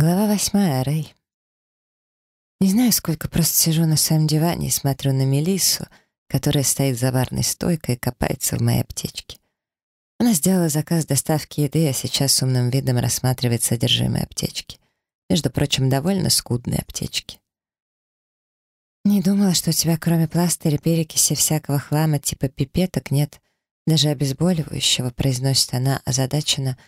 Глава восьмая, Рэй. Не знаю, сколько просто сижу на своем диване и смотрю на Мелиссу, которая стоит за барной стойкой и копается в моей аптечке. Она сделала заказ доставки еды, а сейчас с умным видом рассматривает содержимое аптечки. Между прочим, довольно скудной аптечки. «Не думала, что у тебя кроме пластыря, перекиси всякого хлама типа пипеток нет, даже обезболивающего», произносит она озадаченно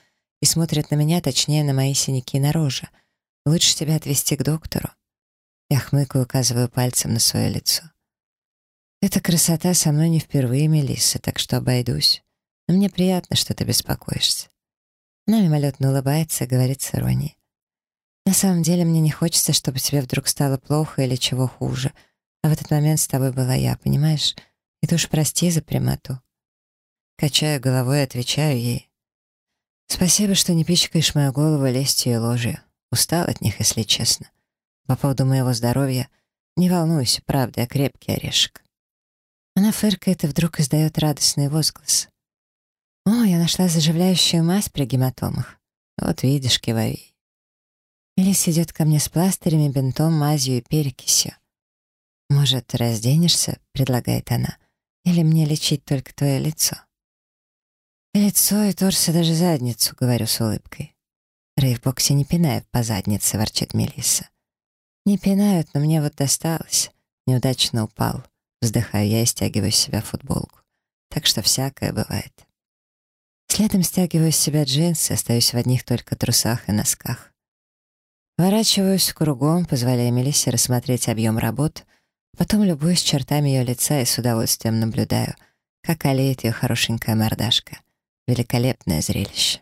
и смотрит на меня, точнее, на мои синяки на роже — Лучше тебя отвезти к доктору. Я хмыкаю, указываю пальцем на свое лицо. Эта красота со мной не впервые, Мелисса, так что обойдусь. Но мне приятно, что ты беспокоишься. Она мимолетно улыбается и говорит с иронией. На самом деле мне не хочется, чтобы тебе вдруг стало плохо или чего хуже. А в этот момент с тобой была я, понимаешь? И ты уж прости за прямоту. Качаю головой и отвечаю ей. Спасибо, что не пичкаешь мою голову лестью и ложью. Устал от них, если честно. По поводу моего здоровья не волнуйся, правда, я крепкий орешек. Она фыркает и вдруг издает радостный возглас. «О, я нашла заживляющую мазь при гематомах. Вот видишь, киваю ей. Идет ко мне с пластырями, бинтом, мазью и перекисью. «Может, разденешься?» — предлагает она. «Или мне лечить только твое лицо?» «Лицо и торс, и даже задницу», — говорю с улыбкой. «Рейвбоксе не пинают по заднице», — ворчит Мелисса. «Не пинают, но мне вот досталось. Неудачно упал». Вздыхаю я и стягиваю с себя футболку. Так что всякое бывает. Следом стягиваю с себя джинсы, остаюсь в одних только трусах и носках. Ворачиваюсь кругом, позволяя Мелиссе рассмотреть объем работ, потом любуюсь чертами ее лица и с удовольствием наблюдаю, как олеет ее хорошенькая мордашка. Великолепное зрелище.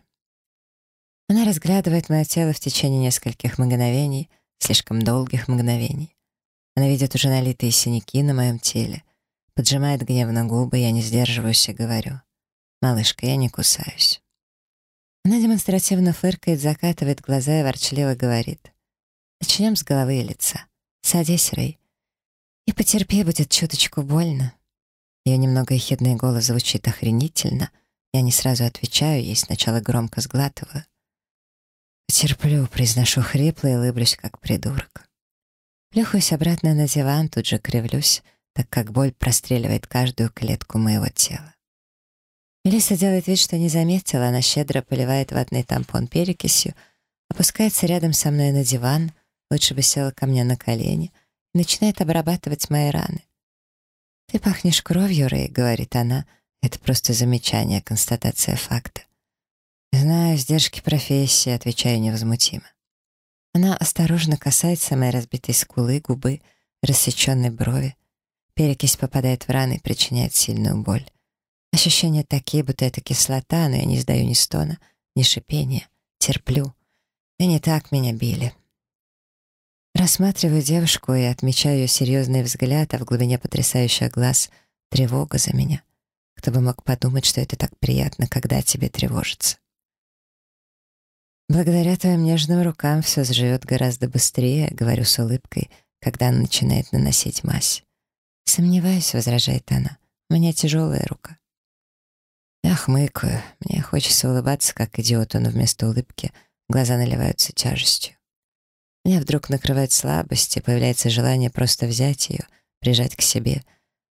Она разглядывает мое тело в течение нескольких мгновений, слишком долгих мгновений. Она видит уже налитые синяки на моем теле, поджимает гневно губы, я не сдерживаюсь и говорю. «Малышка, я не кусаюсь». Она демонстративно фыркает, закатывает глаза и ворчливо говорит. «Начнем с головы и лица. Садись, Рэй. И потерпи, будет чуточку больно». Ее немного ехидный голос звучит охренительно. Я не сразу отвечаю, ей сначала громко сглатываю. Терплю, произношу хрипло и улыблюсь, как придурок. Плюхаюсь обратно на диван, тут же кривлюсь, так как боль простреливает каждую клетку моего тела. Мелисса делает вид, что не заметила, она щедро поливает ватный тампон перекисью, опускается рядом со мной на диван, лучше бы села ко мне на колени, начинает обрабатывать мои раны. «Ты пахнешь кровью, Рэй», — говорит она. Это просто замечание, констатация факта. «Знаю, сдержки профессии», — отвечаю невозмутимо. Она осторожно касается моей разбитой скулы, губы, рассеченной брови. Перекись попадает в раны и причиняет сильную боль. Ощущения такие, будто это кислота, но я не сдаю ни стона, ни шипения. Терплю. И не так меня били. Рассматриваю девушку и отмечаю ее серьезный взгляд, а в глубине потрясающих глаз — тревога за меня. Кто бы мог подумать, что это так приятно, когда тебе тревожится. «Благодаря твоим нежным рукам все заживет гораздо быстрее», — говорю с улыбкой, когда она начинает наносить мазь. «Сомневаюсь», — возражает она, — «у меня тяжелая рука». Я хмыкаю, мне хочется улыбаться, как идиоту, но вместо улыбки глаза наливаются тяжестью. Меня вдруг накрывает слабость, и появляется желание просто взять ее, прижать к себе,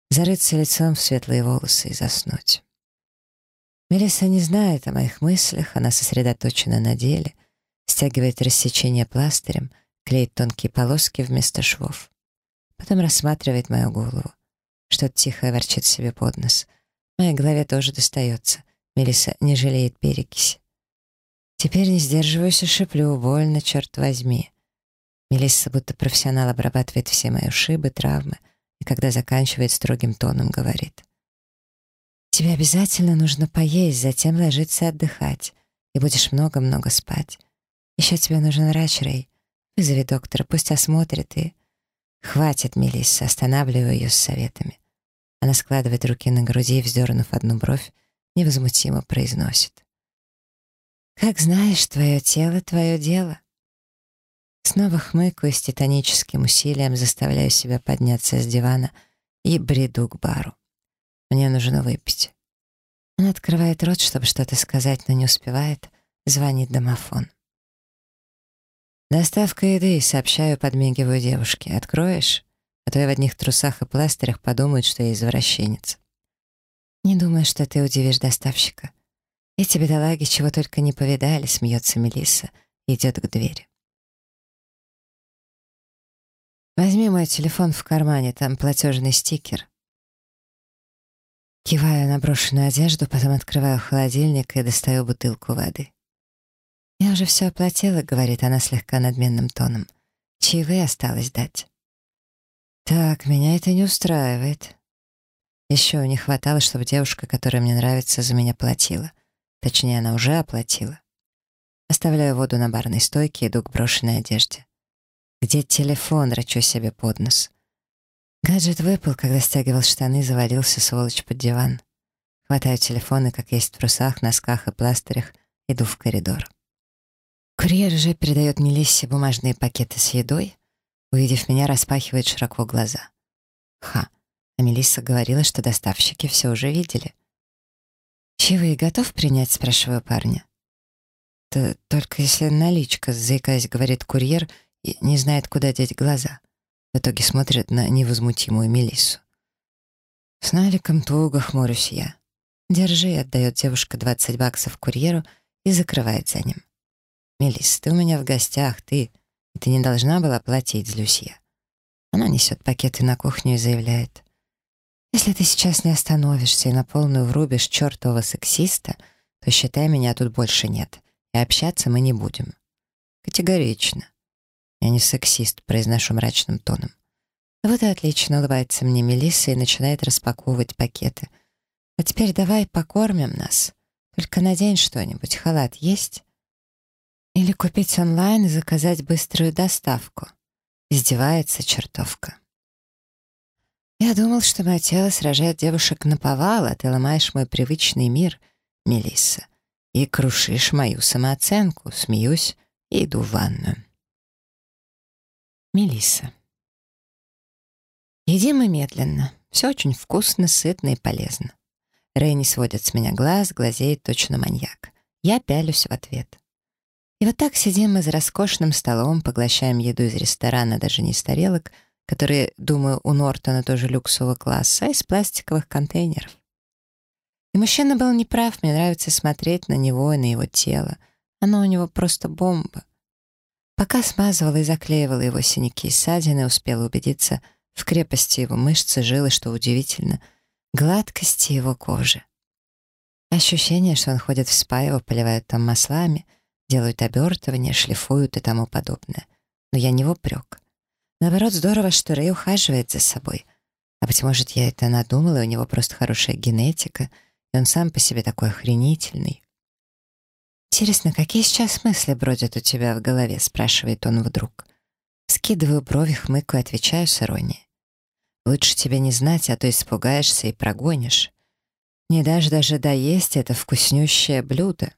зарыться лицом в светлые волосы и заснуть. Мелисса не знает о моих мыслях, она сосредоточена на деле, стягивает рассечение пластырем, клеит тонкие полоски вместо швов. Потом рассматривает мою голову. Что-то тихое ворчит себе под нос. Моей голове тоже достается. Мелисса не жалеет перекиси. Теперь не сдерживаюсь и шиплю, больно, черт возьми. Мелисса будто профессионал обрабатывает все мои ушибы, травмы, и когда заканчивает строгим тоном, говорит. Тебе обязательно нужно поесть, затем ложиться отдыхать. И будешь много-много спать. Еще тебе нужен врач, Рэй. Вызови доктора, пусть осмотрит и... Хватит, Мелисса, останавливаю ее с советами. Она складывает руки на груди и, вздернув одну бровь, невозмутимо произносит. «Как знаешь, твое тело — твое дело». Снова хмыкаю с титаническим усилием, заставляю себя подняться с дивана и бреду к бару. Мне нужно выпить. Она открывает рот, чтобы что-то сказать, но не успевает. Звонит домофон. «Доставка еды», — сообщаю, подмигиваю девушке. «Откроешь? А то я в одних трусах и пластырях подумают, что я извращенец». «Не думаю, что ты удивишь доставщика. Эти бедолаги чего только не повидали», — смеется Мелисса. Идет к двери. «Возьми мой телефон в кармане, там платежный стикер». Киваю на брошенную одежду, потом открываю холодильник и достаю бутылку воды. «Я уже все оплатила», — говорит она слегка надменным тоном. «Чаевые осталось дать». «Так, меня это не устраивает». Еще не хватало, чтобы девушка, которая мне нравится, за меня платила. Точнее, она уже оплатила. Оставляю воду на барной стойке иду к брошенной одежде. «Где телефон?» — рачу себе под нос. Гаджет выпал, когда стягивал штаны, завалился, сволочь, под диван. Хватаю телефон и, как есть в трусах, носках и пластырях, иду в коридор. Курьер же передает Мелиссе бумажные пакеты с едой. Увидев меня, распахивает широко глаза. Ха, а Мелисса говорила, что доставщики все уже видели. «Чаевые готов принять?» — спрашиваю парня. «Да только если наличка», — заикаясь, говорит курьер и не знает, куда деть глаза. В итоге смотрит на невозмутимую Мелиссу. С наликом туго хмурюсь я. «Держи», — отдает девушка 20 баксов курьеру и закрывает за ним. «Мелисс, ты у меня в гостях, ты... И ты не должна была платить, злюсь я». Она несет пакеты на кухню и заявляет. «Если ты сейчас не остановишься и на полную врубишь чертового сексиста, то считай, меня тут больше нет, и общаться мы не будем». «Категорично». «Я не сексист», — произношу мрачным тоном. «Вот и отлично», — улыбается мне Мелисса и начинает распаковывать пакеты. «А теперь давай покормим нас. Только надень что-нибудь, халат есть?» Или купить онлайн и заказать быструю доставку. Издевается чертовка. Я думал, что мое тело сражает девушек на повал, а ты ломаешь мой привычный мир, Мелисса, и крушишь мою самооценку. Смеюсь и иду в ванную. Мелисса. Едим мы медленно. Все очень вкусно, сытно и полезно. Рэй не сводит с меня глаз, глазеет точно маньяк. Я пялюсь в ответ. И вот так сидим мы за роскошным столом, поглощаем еду из ресторана, даже не из тарелок, которые, думаю, у Нортона тоже люксового класса, а из пластиковых контейнеров. И мужчина был неправ, мне нравится смотреть на него и на его тело. Оно у него просто бомба. Пока смазывала и заклеивала его синяки и ссадины, успела убедиться в крепости его мышц и жилы, что удивительно, гладкости его кожи. Ощущение, что он ходит в спа, его поливают там маслами — делают обертывания, шлифуют и тому подобное. Но я не в упрек. Наоборот, здорово, что Рэй ухаживает за собой. А быть может, я это надумала, и у него просто хорошая генетика, и он сам по себе такой охренительный. «Интересно, какие сейчас мысли бродят у тебя в голове?» — спрашивает он вдруг. Скидываю брови, хмыкаю, отвечаю с иронией. «Лучше тебе не знать, а то испугаешься и прогонишь. Не дашь даже доесть это вкуснющее блюдо».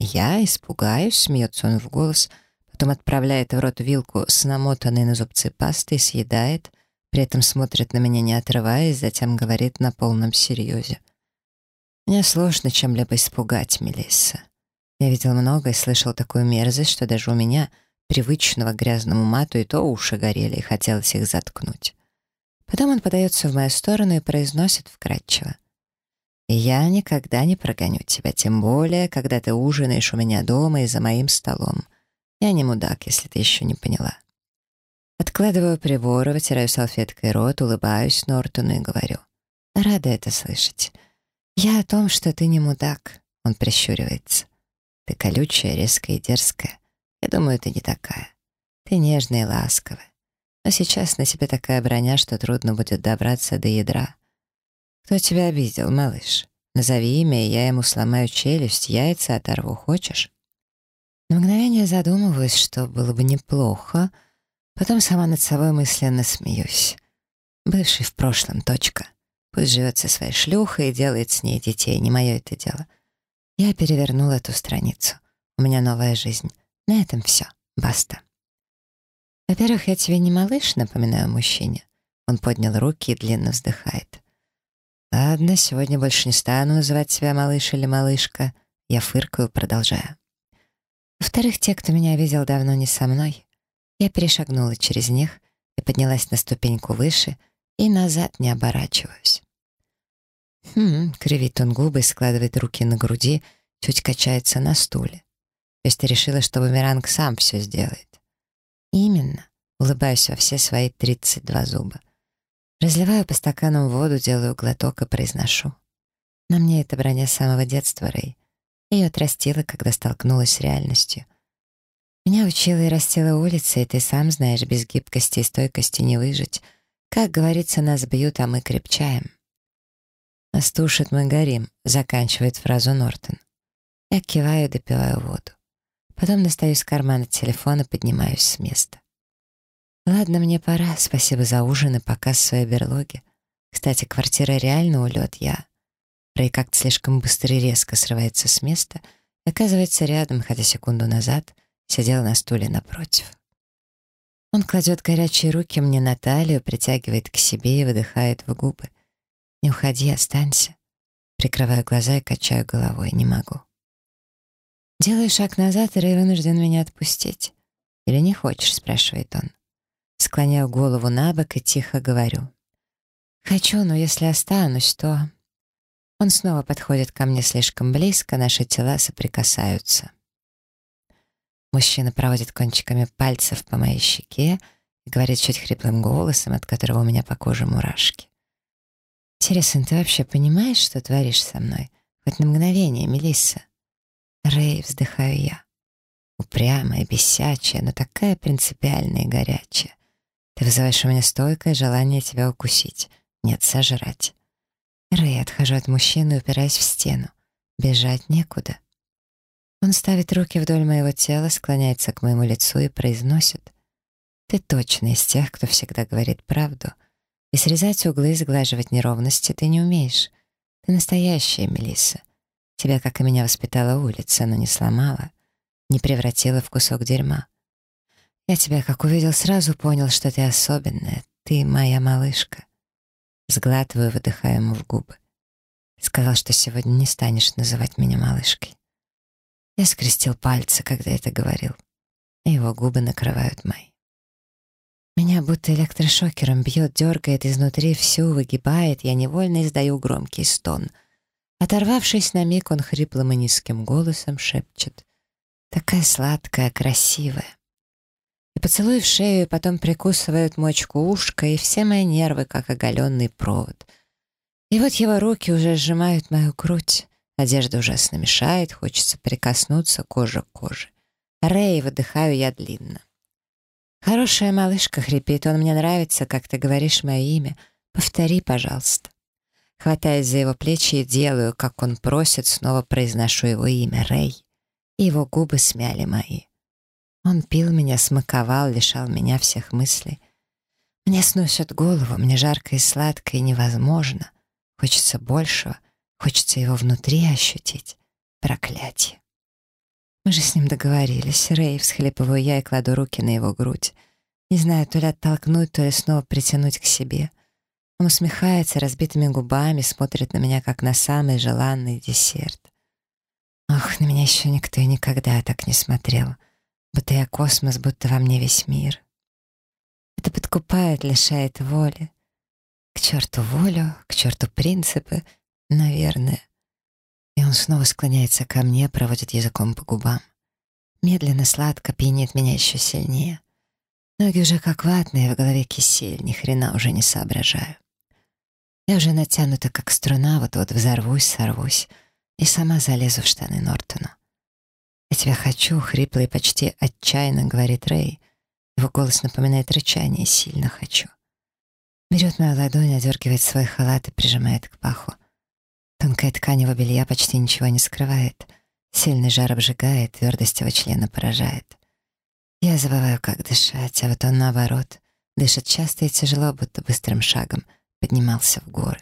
«Я испугаюсь», — смеется он в голос, потом отправляет в рот вилку с намотанной на зубцы пастой, съедает, при этом смотрит на меня не отрываясь, затем говорит на полном серьезе. «Мне сложно чем-либо испугать, Мелисса. Я видел много и слышал такую мерзость, что даже у меня, привычного грязному мату, и то уши горели, и хотелось их заткнуть». Потом он подается в мою сторону и произносит вкратчиво. Я никогда не прогоню тебя, тем более, когда ты ужинаешь у меня дома и за моим столом. Я не мудак, если ты еще не поняла. Откладываю приборы, вытираю салфеткой рот, улыбаюсь Нортону и говорю. Рада это слышать. Я о том, что ты не мудак. Он прищуривается. Ты колючая, резкая и дерзкая. Я думаю, ты не такая. Ты нежная и ласковая. Но сейчас на тебе такая броня, что трудно будет добраться до ядра. «Кто тебя обидел, малыш? Назови имя, и я ему сломаю челюсть, яйца оторву, хочешь?» На мгновение задумываюсь, что было бы неплохо, потом сама над собой мысленно смеюсь. Бывший в прошлом, точка. Пусть живет со своей шлюхой и делает с ней детей, не мое это дело. Я перевернула эту страницу. У меня новая жизнь. На этом все. Баста. Во-первых, я тебе не малыш, напоминаю мужчине. Он поднял руки и длинно вздыхает. Ладно, сегодня больше не стану называть себя малыш или малышка. Я фыркаю, продолжая. Во-вторых, те, кто меня видел давно не со мной. Я перешагнула через них и поднялась на ступеньку выше и назад не оборачиваюсь. Хм, кривит он губы, складывает руки на груди, чуть качается на стуле. Ты решила, что бумеранг сам все сделает? Именно. Улыбаюсь во все свои 32 зуба. Разливаю по стаканам воду, делаю глоток и произношу. На мне эта броня с самого детства, Рэй. Ее отрастила, когда столкнулась с реальностью. Меня учила и растила улица, и ты сам знаешь, без гибкости и стойкости не выжить. Как говорится, нас бьют, а мы крепчаем. «Нас тушит, мы горим», — заканчивает фразу Нортон. Я киваю, допиваю воду. Потом достаю из кармана телефон и поднимаюсь с места. Ладно, мне пора. Спасибо за ужин и показ своей берлоги. Кстати, квартира реально улет. Я... Рэй как-то слишком быстро и резко срывается с места и оказывается рядом, хотя секунду назад сидел на стуле напротив. Он кладет горячие руки мне на талию, притягивает к себе и выдыхает в губы. «Не уходи, останься». Прикрываю глаза и качаю головой. Не могу. Делаю шаг назад, и Рэй вынужден меня отпустить. «Или не хочешь?» — спрашивает он. Склоняю голову на бок и тихо говорю. «Хочу, но если останусь, то...» Он снова подходит ко мне слишком близко, наши тела соприкасаются. Мужчина проводит кончиками пальцев по моей щеке и говорит чуть хриплым голосом, от которого у меня по коже мурашки. «Интересно, ты вообще понимаешь, что творишь со мной? Хоть на мгновение, Мелисса?» «Рэй», — вздыхаю я. Упрямая, бесячая, но такая принципиальная и горячая. Ты вызываешь у меня стойкое желание тебя укусить. Нет, сожрать. Рэй, отхожу от мужчины, упираясь в стену. Бежать некуда. Он ставит руки вдоль моего тела, склоняется к моему лицу и произносит. Ты точно из тех, кто всегда говорит правду. И срезать углы, сглаживать неровности ты не умеешь. Ты настоящая, Мелисса. Тебя, как и меня, воспитала улица, но не сломала, не превратила в кусок дерьма. Я тебя, как увидел, сразу понял, что ты особенная. Ты моя малышка. Сглатываю, выдыхаю ему в губы. Сказал, что сегодня не станешь называть меня малышкой. Я скрестил пальцы, когда это говорил, и его губы накрывают мои. Меня будто электрошокером бьет, дергает изнутри всю, выгибает, я невольно издаю громкий стон. Оторвавшись на миг, он хриплым и низким голосом шепчет. «Такая сладкая, красивая». И поцелуй в шею, и потом прикусывают мочку ушка, и все мои нервы, как оголенный провод. И вот его руки уже сжимают мою грудь. Одежда ужасно мешает, хочется прикоснуться кожа к коже. Рэй, выдыхаю я длинно. «Хорошая малышка», — хрипит, — «он мне нравится, как ты говоришь мое имя. Повтори, пожалуйста». Хватаясь за его плечи и делаю, как он просит, снова произношу его имя, Рэй. И его губы смяли мои. Он пил меня, смаковал, лишал меня всех мыслей. Мне сносят голову, мне жарко и сладко, и невозможно. Хочется большего — Хочется его внутри ощутить. Проклятие. Мы же с ним договорились. Рэй, всхлипываю я и кладу руки на его грудь. Не знаю, то ли оттолкнуть, то ли снова притянуть к себе. Он усмехается разбитыми губами, смотрит на меня, как на самый желанный десерт. Ох, на меня еще никто и никогда так не смотрел. Будто я космос, будто во мне весь мир. Это подкупает, лишает воли. К черту волю, к черту принципы — Наверное. И он снова склоняется ко мне, проводит языком по губам. Медленно, сладко пьянит меня еще сильнее. Ноги уже как ватные, в голове кисель, ни хрена уже не соображаю. Я уже натянута, как струна, вот-вот взорвусь, сорвусь и сама залезу в штаны Нортону. «Я тебя хочу», — хрипло и почти отчаянно говорит Рэй. Его голос напоминает рычание, сильно хочу. Берет мою ладонь, одергивает свой халат и прижимает к паху. Тонкая ткань его белья почти ничего не скрывает. Сильный жар обжигает, твердость его члена поражает. Я забываю, как дышать, а вот он, наоборот, дышит часто и тяжело, будто быстрым шагом поднимался в горы.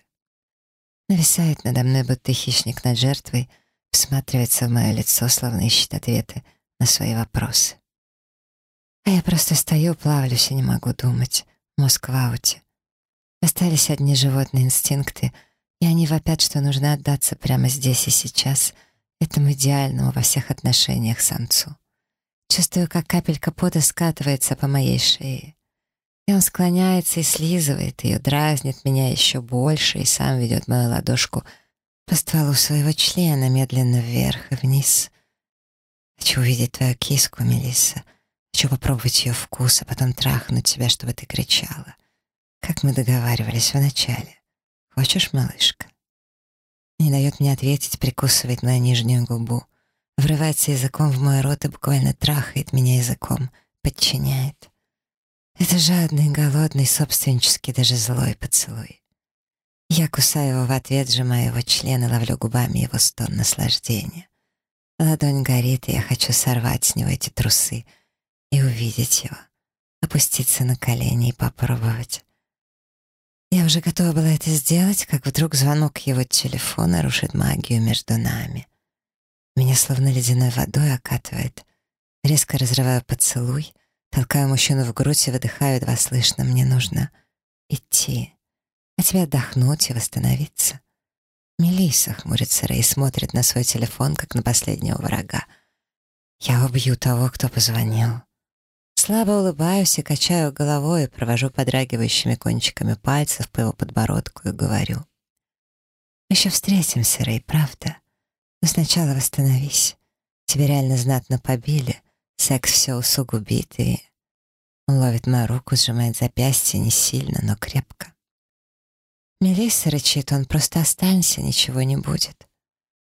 Нависает надо мной, будто хищник над жертвой, всматривается в мое лицо, словно ищет ответы на свои вопросы. А я просто стою, плавлюсь и не могу думать. Мозг в ауте. Остались одни животные инстинкты — и они вопят, что нужно отдаться прямо здесь и сейчас этому идеальному во всех отношениях самцу. Чувствую, как капелька пота скатывается по моей шее. И он склоняется и слизывает ее, дразнит меня еще больше и сам ведет мою ладошку по стволу своего члена медленно вверх и вниз. Хочу увидеть твою киску, Мелисса. Хочу попробовать ее вкус, а потом трахнуть тебя, чтобы ты кричала. Как мы договаривались вначале. Хочешь, малышка? Не дает мне ответить, прикусывает мою нижнюю губу. Врывается языком в мой рот и буквально трахает меня языком, подчиняет. Это жадный, голодный, собственнический, даже злой поцелуй. Я кусаю его в ответ, сжимаю его член и ловлю губами его стон наслаждения. Ладонь горит, и я хочу сорвать с него эти трусы и увидеть его, опуститься на колени и попробовать. Я уже готова была это сделать, как вдруг звонок его телефона рушит магию между нами. Меня словно ледяной водой окатывает. Резко разрываю поцелуй, толкаю мужчину в грудь и выдыхаю едва слышно. Мне нужно идти, а тебе отдохнуть и восстановиться. Мелисса хмурится Рэй смотрит на свой телефон, как на последнего врага. Я убью того, кто позвонил. Слабо улыбаюсь и качаю головой, провожу подрагивающими кончиками пальцев по его подбородку и говорю. «Еще встретимся, Рэй, правда? Но сначала восстановись. Тебя реально знатно побили, секс все усугубит, и...» Он ловит мою руку, сжимает запястье не сильно, но крепко. Мелисса рычит, он просто останься, ничего не будет.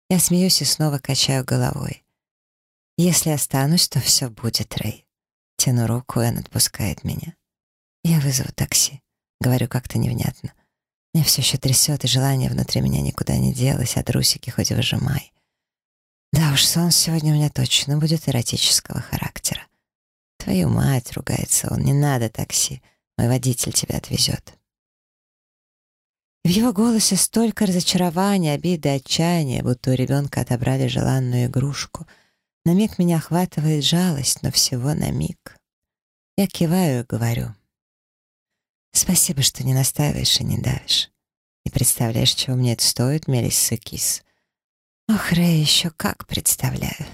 Я смеюсь и снова качаю головой. Если останусь, то все будет, Рэй. Тяну руку, и он отпускает меня. Я вызову такси. Говорю как-то невнятно. Меня все еще трясет, и желание внутри меня никуда не делось, а трусики хоть выжимай. Да уж, сон сегодня у меня точно будет эротического характера. Твою мать, ругается он, не надо такси. Мой водитель тебя отвезет. В его голосе столько разочарования, обиды, отчаяния, будто у ребенка отобрали желанную игрушку — на миг меня охватывает жалость, но всего на миг. Я киваю и говорю. Спасибо, что не настаиваешь и не давишь. Не представляешь, чего мне это стоит, Мелисса Кис. Ох, Рэй, еще как представляю.